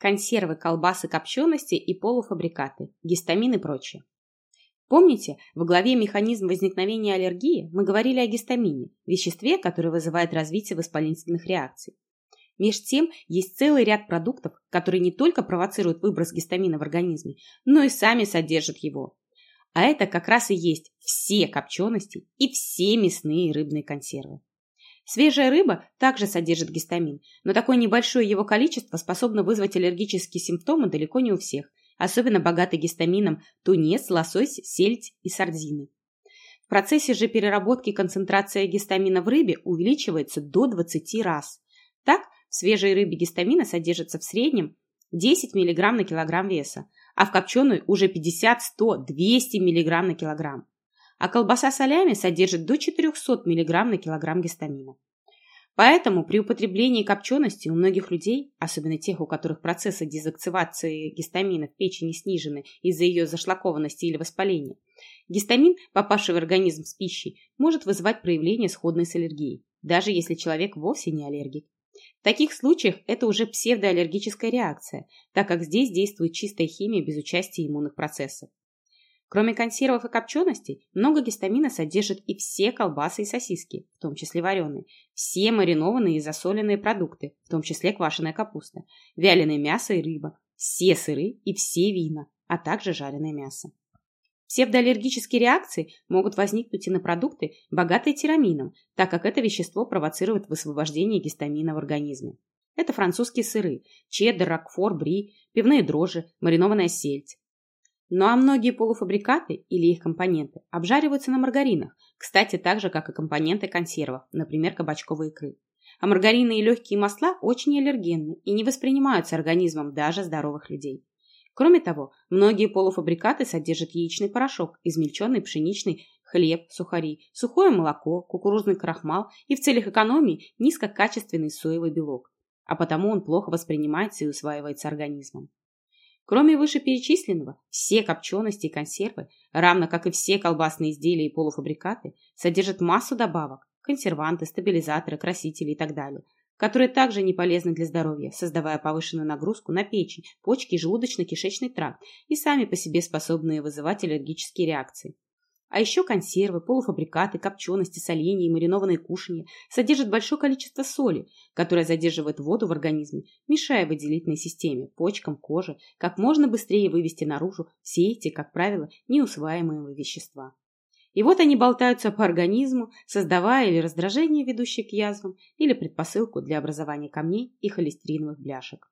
консервы, колбасы, копчености и полуфабрикаты, гистамин и прочее. Помните, в главе «Механизм возникновения аллергии» мы говорили о гистамине, веществе, которое вызывает развитие воспалительных реакций. Меж тем, есть целый ряд продуктов, которые не только провоцируют выброс гистамина в организме, но и сами содержат его. А это как раз и есть все копчености и все мясные и рыбные консервы. Свежая рыба также содержит гистамин, но такое небольшое его количество способно вызвать аллергические симптомы далеко не у всех, особенно богатый гистамином тунец, лосось, сельдь и сардины. В процессе же переработки концентрация гистамина в рыбе увеличивается до 20 раз. Так, в свежей рыбе гистамина содержится в среднем 10 мг на килограмм веса, а в копченой уже 50, 100, 200 мг на килограмм. А колбаса солями содержит до 400 мг на килограмм гистамина. Поэтому при употреблении копчености у многих людей, особенно тех, у которых процессы дезактивации гистамина в печени снижены из-за ее зашлакованности или воспаления, гистамин, попавший в организм с пищей, может вызывать проявление сходной с аллергией, даже если человек вовсе не аллергик. В таких случаях это уже псевдоаллергическая реакция, так как здесь действует чистая химия без участия иммунных процессов. Кроме консервов и копченостей, много гистамина содержат и все колбасы и сосиски, в том числе вареные, все маринованные и засоленные продукты, в том числе квашеная капуста, вяленое мясо и рыба, все сыры и все вина, а также жареное мясо. Псевдоаллергические реакции могут возникнуть и на продукты, богатые тирамином, так как это вещество провоцирует высвобождение гистамина в организме. Это французские сыры, чеддер, рокфор, бри, пивные дрожжи, маринованная сельдь. Ну а многие полуфабрикаты или их компоненты обжариваются на маргаринах, кстати, так же, как и компоненты консервов, например, кабачковой икры. А маргарины и легкие масла очень аллергенны и не воспринимаются организмом даже здоровых людей. Кроме того, многие полуфабрикаты содержат яичный порошок, измельченный пшеничный хлеб, сухари, сухое молоко, кукурузный крахмал и в целях экономии низкокачественный соевый белок, а потому он плохо воспринимается и усваивается организмом. Кроме вышеперечисленного, все копчености и консервы, равно как и все колбасные изделия и полуфабрикаты, содержат массу добавок, консерванты, стабилизаторы, красители и так далее, которые также не полезны для здоровья, создавая повышенную нагрузку на печень, почки и желудочно-кишечный тракт и сами по себе способные вызывать аллергические реакции. А еще консервы, полуфабрикаты, копчености, соленья и маринованные кушанья содержат большое количество соли, которая задерживает воду в организме, мешая выделительной системе, почкам, коже, как можно быстрее вывести наружу все эти, как правило, неусваиваемые вещества. И вот они болтаются по организму, создавая или раздражение, ведущее к язвам, или предпосылку для образования камней и холестериновых бляшек.